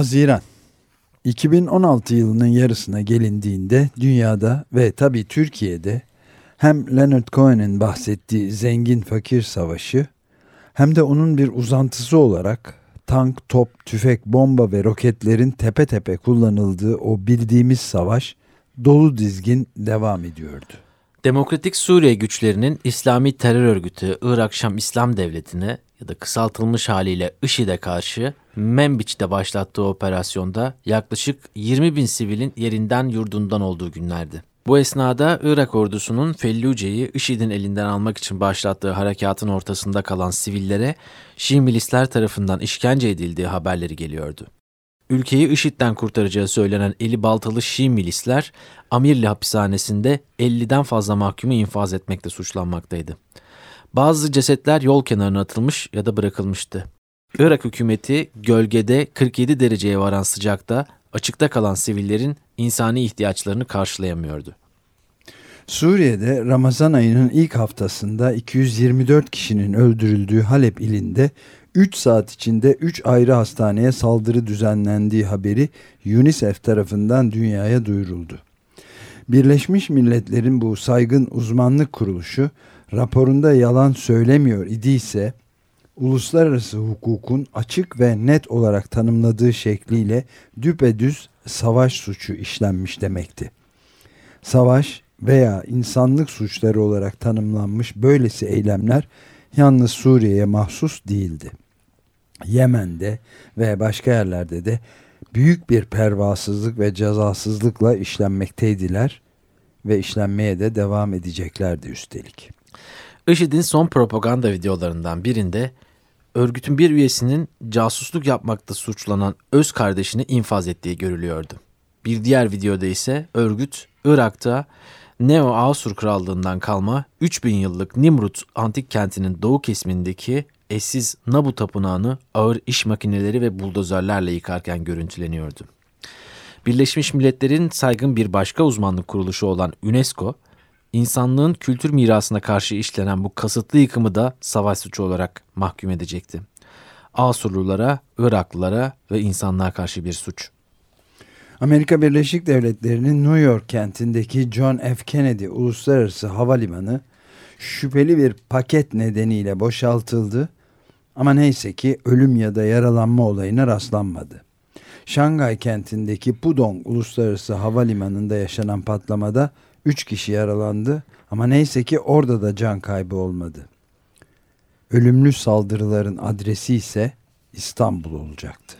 Haziran 2016 yılının yarısına gelindiğinde dünyada ve tabii Türkiye'de hem Leonard Cohen'in bahsettiği zengin fakir savaşı hem de onun bir uzantısı olarak tank, top, tüfek, bomba ve roketlerin tepe tepe kullanıldığı o bildiğimiz savaş dolu dizgin devam ediyordu. Demokratik Suriye güçlerinin İslami terör örgütü Irak Şam İslam Devleti'ne ya da kısaltılmış haliyle IŞİD'e karşı Membiç'te başlattığı operasyonda yaklaşık 20 bin sivilin yerinden yurdundan olduğu günlerdi. Bu esnada Irak ordusunun Felluce'yi IŞİD'in elinden almak için başlattığı harekatın ortasında kalan sivillere Şii milisler tarafından işkence edildiği haberleri geliyordu. Ülkeyi IŞİD'den kurtaracağı söylenen eli baltalı Şii milisler Amirli hapishanesinde 50'den fazla mahkumu infaz etmekte suçlanmaktaydı. Bazı cesetler yol kenarına atılmış ya da bırakılmıştı. Irak hükümeti gölgede 47 dereceye varan sıcakta açıkta kalan sivillerin insani ihtiyaçlarını karşılayamıyordu. Suriye'de Ramazan ayının ilk haftasında 224 kişinin öldürüldüğü Halep ilinde 3 saat içinde 3 ayrı hastaneye saldırı düzenlendiği haberi UNICEF tarafından dünyaya duyuruldu. Birleşmiş Milletler'in bu saygın uzmanlık kuruluşu raporunda yalan söylemiyor idiyse uluslararası hukukun açık ve net olarak tanımladığı şekliyle düpedüz savaş suçu işlenmiş demekti. Savaş veya insanlık suçları olarak tanımlanmış böylesi eylemler yalnız Suriye'ye mahsus değildi. Yemen'de ve başka yerlerde de büyük bir pervasızlık ve cezasızlıkla işlenmekteydiler ve işlenmeye de devam edeceklerdi üstelik. IŞİD'in son propaganda videolarından birinde örgütün bir üyesinin casusluk yapmakta suçlanan öz kardeşini infaz ettiği görülüyordu. Bir diğer videoda ise örgüt Irak'ta Neo Asur Krallığından kalma 3000 yıllık Nimrut antik kentinin doğu kesimindeki eşsiz Nabu tapınağını ağır iş makineleri ve buldozörlerle yıkarken görüntüleniyordu. Birleşmiş Milletler'in saygın bir başka uzmanlık kuruluşu olan UNESCO, insanlığın kültür mirasına karşı işlenen bu kasıtlı yıkımı da savaş suçu olarak mahkum edecekti. Asurlulara, Iraklılara ve insanlığa karşı bir suç. Amerika Birleşik Devletleri'nin New York kentindeki John F. Kennedy Uluslararası Havalimanı şüpheli bir paket nedeniyle boşaltıldı ama neyse ki ölüm ya da yaralanma olayına rastlanmadı. Şangay kentindeki Pudong Uluslararası Havalimanı'nda yaşanan patlamada 3 kişi yaralandı ama neyse ki orada da can kaybı olmadı. Ölümlü saldırıların adresi ise İstanbul olacaktı.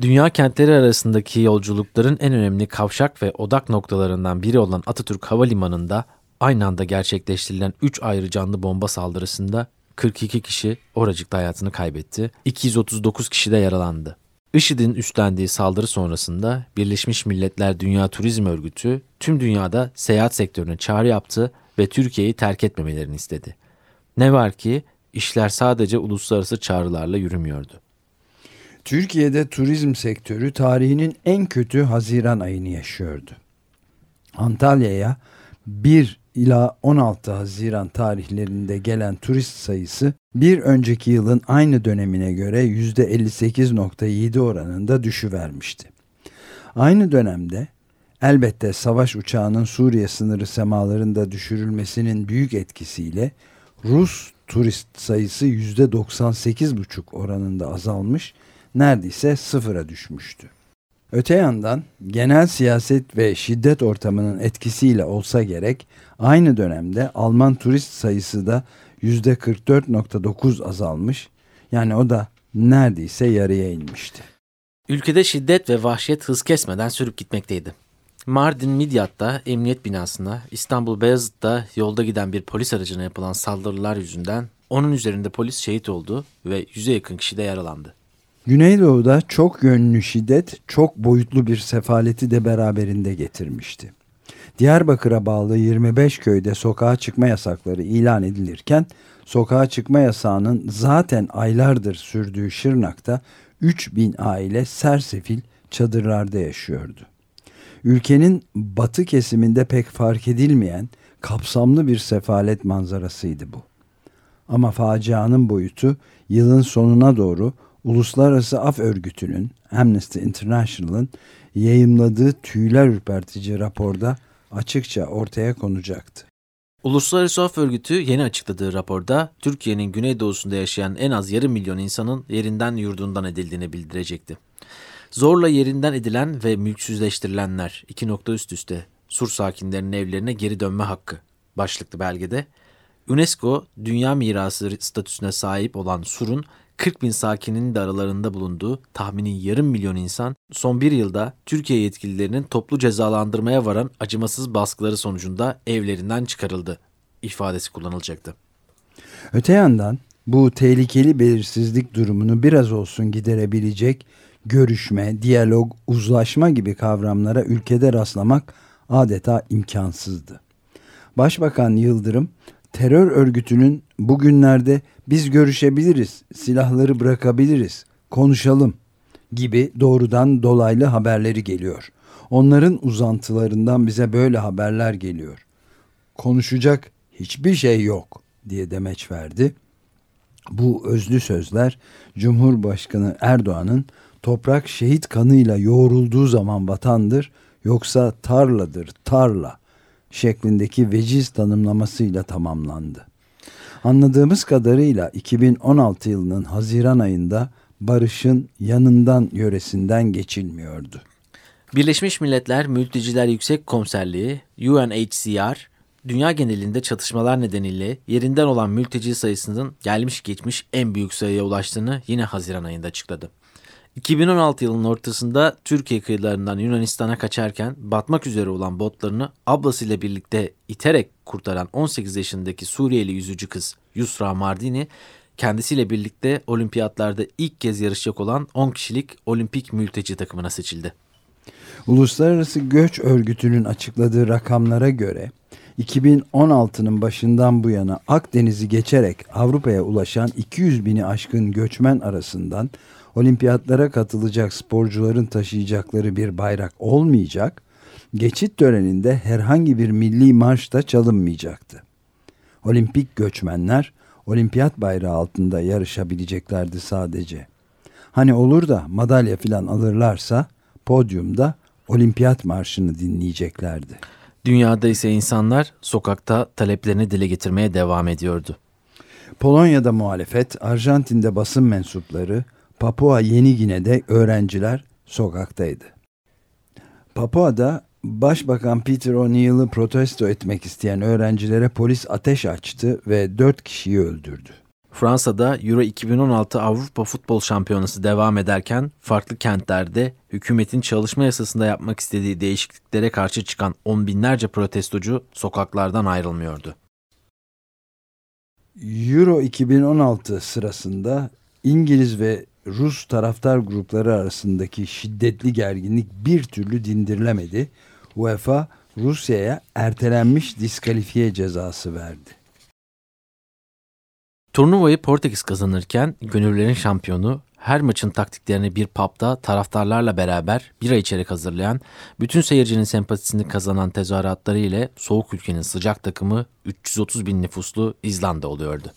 Dünya kentleri arasındaki yolculukların en önemli kavşak ve odak noktalarından biri olan Atatürk Havalimanı'nda aynı anda gerçekleştirilen 3 ayrı canlı bomba saldırısında 42 kişi oracıkta hayatını kaybetti, 239 kişi de yaralandı. IŞİD'in üstlendiği saldırı sonrasında Birleşmiş Milletler Dünya Turizm Örgütü tüm dünyada seyahat sektörüne çağrı yaptı ve Türkiye'yi terk etmemelerini istedi. Ne var ki işler sadece uluslararası çağrılarla yürümüyordu. Türkiye'de turizm sektörü tarihinin en kötü Haziran ayını yaşıyordu. Antalya'ya 1 ila 16 Haziran tarihlerinde gelen turist sayısı bir önceki yılın aynı dönemine göre %58.7 oranında düşüvermişti. Aynı dönemde elbette savaş uçağının Suriye sınırı semalarında düşürülmesinin büyük etkisiyle Rus turist sayısı %98,5 oranında azalmış, neredeyse sıfıra düşmüştü. Öte yandan genel siyaset ve şiddet ortamının etkisiyle olsa gerek aynı dönemde Alman turist sayısı da %44.9 azalmış. Yani o da neredeyse yarıya inmişti. Ülkede şiddet ve vahşet hız kesmeden sürüp gitmekteydi. Mardin Midyat'ta emniyet binasına, İstanbul Beyazıt'ta yolda giden bir polis aracına yapılan saldırılar yüzünden onun üzerinde polis şehit oldu ve yüze yakın kişi de yaralandı. Güneydoğu'da çok yönlü şiddet çok boyutlu bir sefaleti de beraberinde getirmişti. Diyarbakır'a bağlı 25 köyde sokağa çıkma yasakları ilan edilirken sokağa çıkma yasağının zaten aylardır sürdüğü Şırnak'ta 3000 aile sersefil çadırlarda yaşıyordu. Ülkenin batı kesiminde pek fark edilmeyen kapsamlı bir sefalet manzarasıydı bu. Ama facianın boyutu yılın sonuna doğru Uluslararası Af Örgütü'nün Amnesty International'ın yayımladığı tüyler ürpertici raporda açıkça ortaya konacaktı. Uluslararası Af Örgütü yeni açıkladığı raporda Türkiye'nin güneydoğusunda yaşayan en az yarım milyon insanın yerinden yurdundan edildiğini bildirecekti. Zorla yerinden edilen ve mülksüzleştirilenler iki nokta üst üste Sur sakinlerinin evlerine geri dönme hakkı başlıklı belgede UNESCO Dünya Mirası statüsüne sahip olan Sur'un 40 bin sakinin de aralarında bulunduğu tahmini yarım milyon insan son bir yılda Türkiye yetkililerinin toplu cezalandırmaya varan acımasız baskıları sonucunda evlerinden çıkarıldı ifadesi kullanılacaktı. Öte yandan bu tehlikeli belirsizlik durumunu biraz olsun giderebilecek görüşme, diyalog, uzlaşma gibi kavramlara ülkede rastlamak adeta imkansızdı. Başbakan Yıldırım terör örgütünün bugünlerde biz görüşebiliriz, silahları bırakabiliriz, konuşalım gibi doğrudan dolaylı haberleri geliyor. Onların uzantılarından bize böyle haberler geliyor. Konuşacak hiçbir şey yok diye demeç verdi. Bu özlü sözler Cumhurbaşkanı Erdoğan'ın toprak şehit kanıyla yoğrulduğu zaman vatandır yoksa tarladır tarla şeklindeki veciz tanımlamasıyla tamamlandı. Anladığımız kadarıyla 2016 yılının Haziran ayında barışın yanından yöresinden geçilmiyordu. Birleşmiş Milletler Mülteciler Yüksek Komiserliği UNHCR dünya genelinde çatışmalar nedeniyle yerinden olan mülteci sayısının gelmiş geçmiş en büyük sayıya ulaştığını yine Haziran ayında açıkladı. 2016 yılının ortasında Türkiye kıyılarından Yunanistan'a kaçarken batmak üzere olan botlarını ablasıyla birlikte iterek kurtaran 18 yaşındaki Suriyeli yüzücü kız Yusra Mardini kendisiyle birlikte olimpiyatlarda ilk kez yarışacak olan 10 kişilik olimpik mülteci takımına seçildi. Uluslararası Göç Örgütü'nün açıkladığı rakamlara göre 2016'nın başından bu yana Akdeniz'i geçerek Avrupa'ya ulaşan 200 bini aşkın göçmen arasından olimpiyatlara katılacak sporcuların taşıyacakları bir bayrak olmayacak, geçit töreninde herhangi bir milli marş da çalınmayacaktı. Olimpik göçmenler olimpiyat bayrağı altında yarışabileceklerdi sadece. Hani olur da madalya filan alırlarsa podyumda olimpiyat marşını dinleyeceklerdi. Dünyada ise insanlar sokakta taleplerini dile getirmeye devam ediyordu. Polonya'da muhalefet, Arjantin'de basın mensupları, Papua Yeni Gine'de öğrenciler sokaktaydı. Papua'da Başbakan Peter O'Neill'ı protesto etmek isteyen öğrencilere polis ateş açtı ve dört kişiyi öldürdü. Fransa'da Euro 2016 Avrupa Futbol Şampiyonası devam ederken farklı kentlerde hükümetin çalışma yasasında yapmak istediği değişikliklere karşı çıkan on binlerce protestocu sokaklardan ayrılmıyordu. Euro 2016 sırasında İngiliz ve Rus taraftar grupları arasındaki şiddetli gerginlik bir türlü dindirilemedi. UEFA Rusya'ya ertelenmiş diskalifiye cezası verdi. Turnuvayı Portekiz kazanırken gönüllerin şampiyonu her maçın taktiklerini bir pub'da taraftarlarla beraber bira içerek hazırlayan, bütün seyircinin sempatisini kazanan tezahüratları ile soğuk ülkenin sıcak takımı 330 bin nüfuslu İzlanda oluyordu.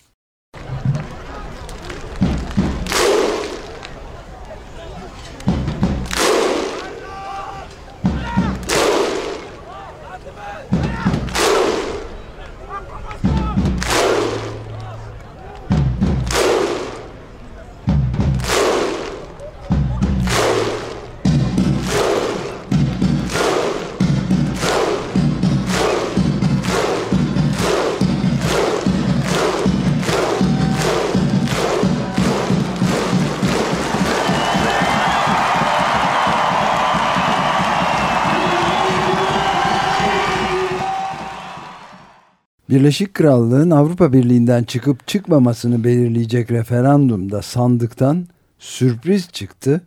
Birleşik Krallığın Avrupa Birliği'nden çıkıp çıkmamasını belirleyecek referandumda sandıktan sürpriz çıktı.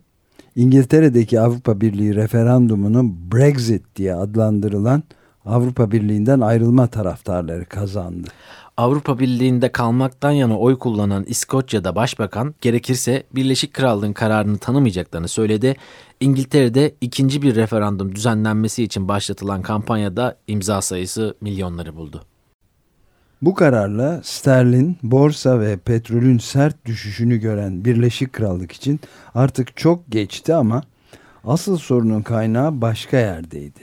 İngiltere'deki Avrupa Birliği referandumunu Brexit diye adlandırılan Avrupa Birliği'nden ayrılma taraftarları kazandı. Avrupa Birliği'nde kalmaktan yana oy kullanan İskoçya'da başbakan gerekirse Birleşik Krallığın kararını tanımayacaklarını söyledi. İngiltere'de ikinci bir referandum düzenlenmesi için başlatılan kampanyada imza sayısı milyonları buldu. Bu kararla sterlin, borsa ve petrolün sert düşüşünü gören Birleşik Krallık için artık çok geçti ama asıl sorunun kaynağı başka yerdeydi.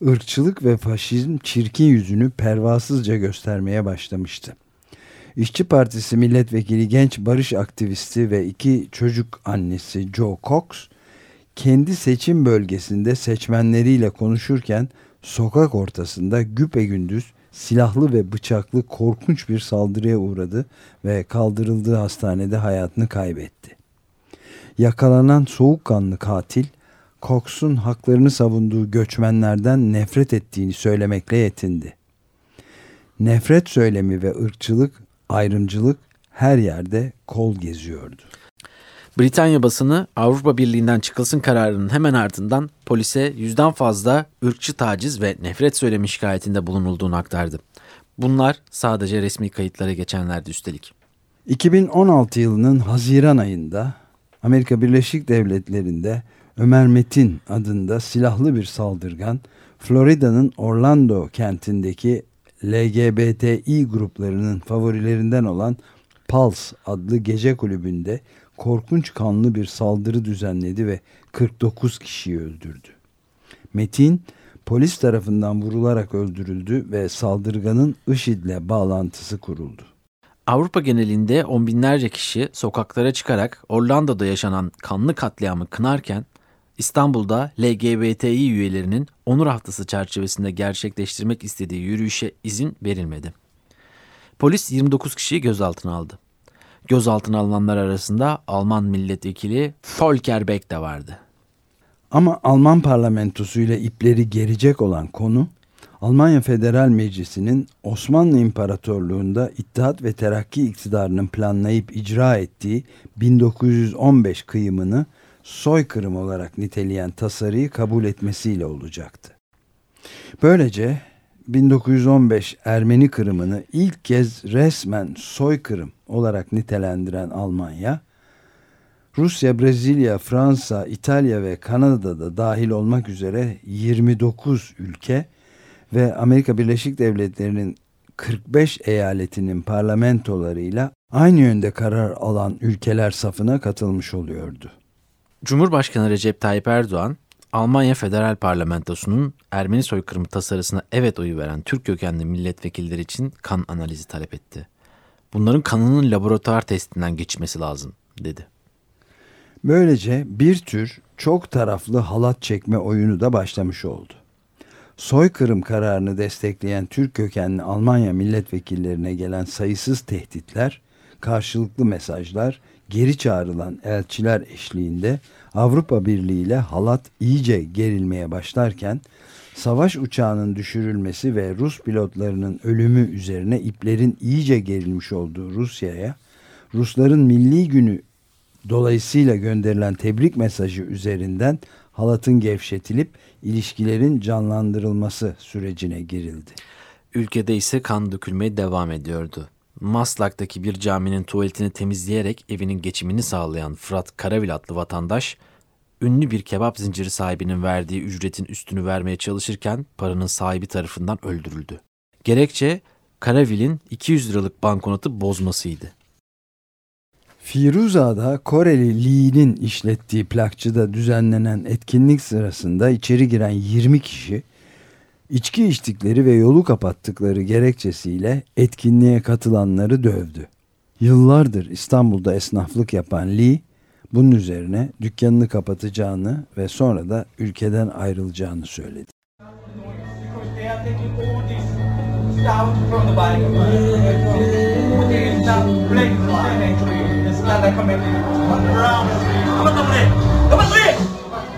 Irkçılık ve faşizm çirkin yüzünü pervasızca göstermeye başlamıştı. İşçi Partisi milletvekili genç barış aktivisti ve iki çocuk annesi Joe Cox kendi seçim bölgesinde seçmenleriyle konuşurken sokak ortasında güpegündüz silahlı ve bıçaklı korkunç bir saldırıya uğradı ve kaldırıldığı hastanede hayatını kaybetti. Yakalanan soğukkanlı katil Cox'un haklarını savunduğu göçmenlerden nefret ettiğini söylemekle yetindi. Nefret söylemi ve ırkçılık, ayrımcılık her yerde kol geziyordu. Britanya basını Avrupa Birliği'nden çıkılsın kararının hemen ardından polise yüzden fazla ırkçı taciz ve nefret söylemi şikayetinde bulunulduğunu aktardı. Bunlar sadece resmi kayıtlara geçenlerdi üstelik. 2016 yılının Haziran ayında Amerika Birleşik Devletleri'nde Ömer Metin adında silahlı bir saldırgan Florida'nın Orlando kentindeki LGBTİ gruplarının favorilerinden olan Pulse adlı gece kulübünde korkunç kanlı bir saldırı düzenledi ve 49 kişiyi öldürdü. Metin polis tarafından vurularak öldürüldü ve saldırganın IŞİD'le bağlantısı kuruldu. Avrupa genelinde on binlerce kişi sokaklara çıkarak Orlando'da yaşanan kanlı katliamı kınarken İstanbul'da LGBTİ üyelerinin onur haftası çerçevesinde gerçekleştirmek istediği yürüyüşe izin verilmedi. Polis 29 kişiyi gözaltına aldı. Gözaltına alınanlar arasında Alman milletvekili Volker Beck de vardı. Ama Alman parlamentosu ile ipleri gerecek olan konu Almanya Federal Meclisi'nin Osmanlı İmparatorluğu'nda İttihat ve Terakki iktidarının planlayıp icra ettiği 1915 kıyımını soykırım olarak niteleyen tasarıyı kabul etmesiyle olacaktı. Böylece 1915 Ermeni kırımını ilk kez resmen soykırım olarak nitelendiren Almanya, Rusya, Brezilya, Fransa, İtalya ve Kanada'da dahil olmak üzere 29 ülke ve Amerika Birleşik Devletleri'nin 45 eyaletinin parlamentolarıyla aynı yönde karar alan ülkeler safına katılmış oluyordu. Cumhurbaşkanı Recep Tayyip Erdoğan, Almanya Federal Parlamentosu'nun Ermeni soykırımı tasarısına evet oyu veren Türk kökenli milletvekilleri için kan analizi talep etti. Bunların kanının laboratuvar testinden geçmesi lazım, dedi. Böylece bir tür çok taraflı halat çekme oyunu da başlamış oldu. Soykırım kararını destekleyen Türk kökenli Almanya milletvekillerine gelen sayısız tehditler, karşılıklı mesajlar, geri çağrılan elçiler eşliğinde Avrupa Birliği ile halat iyice gerilmeye başlarken savaş uçağının düşürülmesi ve Rus pilotlarının ölümü üzerine iplerin iyice gerilmiş olduğu Rusya'ya Rusların milli günü dolayısıyla gönderilen tebrik mesajı üzerinden halatın gevşetilip ilişkilerin canlandırılması sürecine girildi. Ülkede ise kan dökülmeye devam ediyordu. Maslak'taki bir caminin tuvaletini temizleyerek evinin geçimini sağlayan Fırat Karavil adlı vatandaş, ünlü bir kebap zinciri sahibinin verdiği ücretin üstünü vermeye çalışırken paranın sahibi tarafından öldürüldü. Gerekçe Karavil'in 200 liralık banknotu bozmasıydı. Firuza'da Koreli Lee'nin işlettiği plakçıda düzenlenen etkinlik sırasında içeri giren 20 kişi içki içtikleri ve yolu kapattıkları gerekçesiyle etkinliğe katılanları dövdü. Yıllardır İstanbul'da esnaflık yapan Lee bunun üzerine dükkanını kapatacağını ve sonra da ülkeden ayrılacağını söyledi.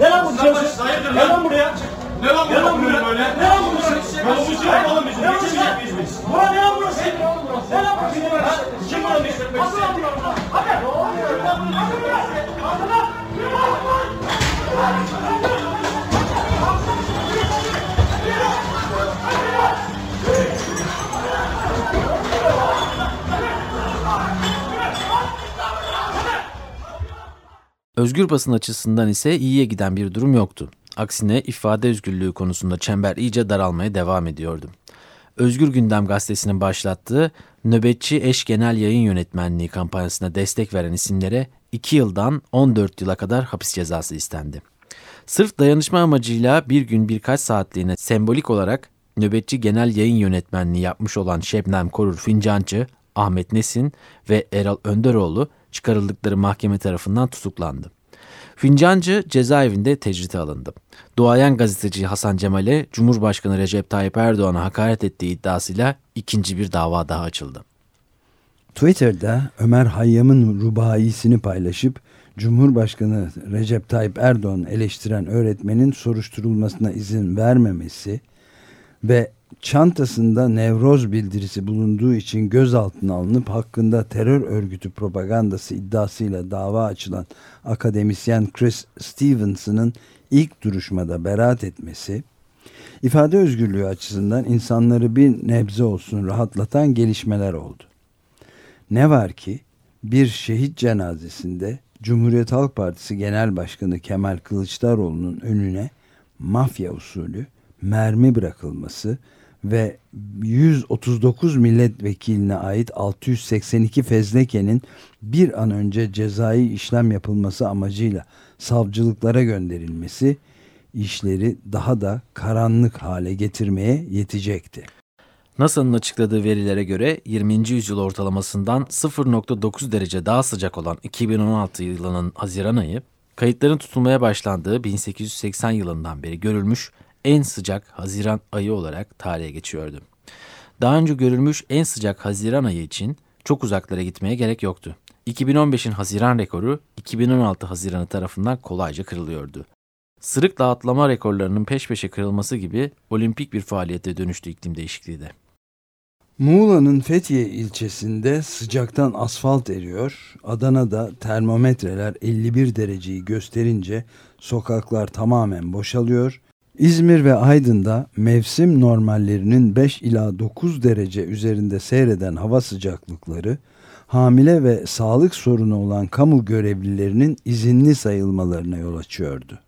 Ne lan bu dışarısı? Gel lan buraya. Ne lan lan. Böyle? Ne lan burası? Yolumuzu yapalım biz. Geçemeyecek miyiz biz? Bura ne lan burası? Ne lan burası? Kim bunu bir Nasıl lan burası? Hadi. Hadi. Hadi lan. Özgür basın açısından ise iyiye giden bir durum yoktu. Aksine ifade özgürlüğü konusunda çember iyice daralmaya devam ediyordu. Özgür Gündem gazetesinin başlattığı nöbetçi eş genel yayın yönetmenliği kampanyasına destek veren isimlere 2 yıldan 14 yıla kadar hapis cezası istendi. Sırf dayanışma amacıyla bir gün birkaç saatliğine sembolik olarak nöbetçi genel yayın yönetmenliği yapmış olan Şebnem Korur Fincancı, Ahmet Nesin ve Erol Önderoğlu çıkarıldıkları mahkeme tarafından tutuklandı. Fincancı cezaevinde tecrite alındı. Duayen gazeteci Hasan Cemal'e Cumhurbaşkanı Recep Tayyip Erdoğan'a hakaret ettiği iddiasıyla ikinci bir dava daha açıldı. Twitter'da Ömer Hayyam'ın rubaisini paylaşıp Cumhurbaşkanı Recep Tayyip Erdoğan eleştiren öğretmenin soruşturulmasına izin vermemesi ve çantasında nevroz bildirisi bulunduğu için gözaltına alınıp hakkında terör örgütü propagandası iddiasıyla dava açılan akademisyen Chris Stevenson'ın ilk duruşmada beraat etmesi, ifade özgürlüğü açısından insanları bir nebze olsun rahatlatan gelişmeler oldu. Ne var ki bir şehit cenazesinde Cumhuriyet Halk Partisi Genel Başkanı Kemal Kılıçdaroğlu'nun önüne mafya usulü mermi bırakılması ve 139 milletvekiline ait 682 fezlekenin bir an önce cezai işlem yapılması amacıyla savcılıklara gönderilmesi işleri daha da karanlık hale getirmeye yetecekti. NASA'nın açıkladığı verilere göre 20. yüzyıl ortalamasından 0.9 derece daha sıcak olan 2016 yılının Haziran ayı, kayıtların tutulmaya başlandığı 1880 yılından beri görülmüş en sıcak Haziran ayı olarak tarihe geçiyordu. Daha önce görülmüş en sıcak Haziran ayı için çok uzaklara gitmeye gerek yoktu. 2015'in Haziran rekoru 2016 Haziranı tarafından kolayca kırılıyordu. Sırık dağıtlama rekorlarının peş peşe kırılması gibi olimpik bir faaliyete dönüştü iklim değişikliği de. Muğla'nın Fethiye ilçesinde sıcaktan asfalt eriyor. Adana'da termometreler 51 dereceyi gösterince sokaklar tamamen boşalıyor. İzmir ve Aydın'da mevsim normallerinin 5 ila 9 derece üzerinde seyreden hava sıcaklıkları hamile ve sağlık sorunu olan kamu görevlilerinin izinli sayılmalarına yol açıyordu.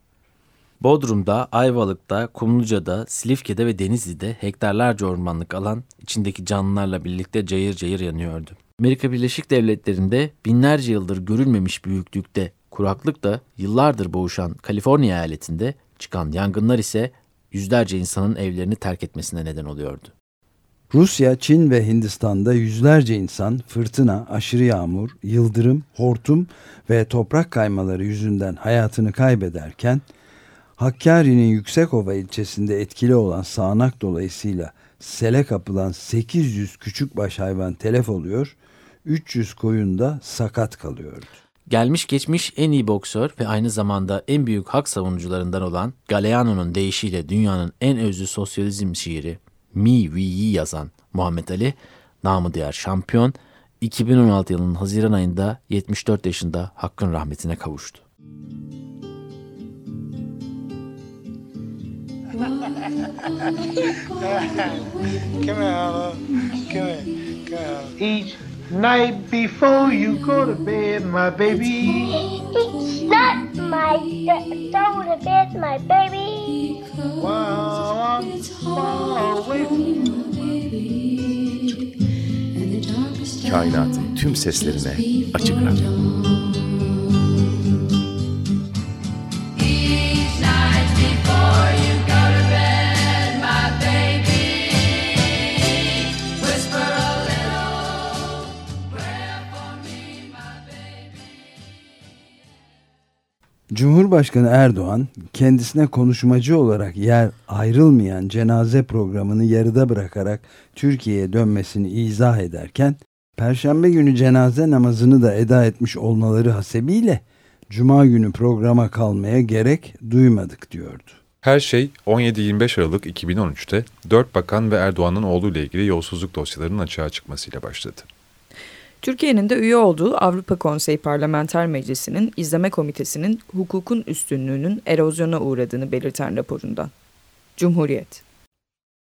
Bodrum'da, Ayvalık'ta, Kumluca'da, Silifke'de ve Denizli'de hektarlarca ormanlık alan içindeki canlılarla birlikte cayır cayır yanıyordu. Amerika Birleşik Devletleri'nde binlerce yıldır görülmemiş büyüklükte kuraklıkta yıllardır boğuşan Kaliforniya eyaletinde çıkan yangınlar ise yüzlerce insanın evlerini terk etmesine neden oluyordu. Rusya, Çin ve Hindistan'da yüzlerce insan fırtına, aşırı yağmur, yıldırım, hortum ve toprak kaymaları yüzünden hayatını kaybederken Hakkari'nin Yüksekova ilçesinde etkili olan sağanak dolayısıyla sele kapılan 800 küçükbaş hayvan telef oluyor, 300 koyun da sakat kalıyordu. Gelmiş geçmiş en iyi boksör ve aynı zamanda en büyük hak savunucularından olan Galeano'nun deyişiyle dünyanın en özlü sosyalizm şiiri Mi Vi'yi yazan Muhammed Ali, namı diğer şampiyon, 2016 yılının Haziran ayında 74 yaşında hakkın rahmetine kavuştu. come here, Come here. Come here. Each night before you go to bed, my baby. It's not my go to bed, my baby. While I'm far away from Kainatın tüm seslerine açık radyo. Cumhurbaşkanı Erdoğan kendisine konuşmacı olarak yer ayrılmayan cenaze programını yarıda bırakarak Türkiye'ye dönmesini izah ederken Perşembe günü cenaze namazını da eda etmiş olmaları hasebiyle Cuma günü programa kalmaya gerek duymadık diyordu. Her şey 17-25 Aralık 2013'te 4 bakan ve Erdoğan'ın oğluyla ilgili yolsuzluk dosyalarının açığa çıkmasıyla başladı. Türkiye'nin de üye olduğu Avrupa Konseyi Parlamenter Meclisi'nin izleme komitesinin hukukun üstünlüğünün erozyona uğradığını belirten raporundan. Cumhuriyet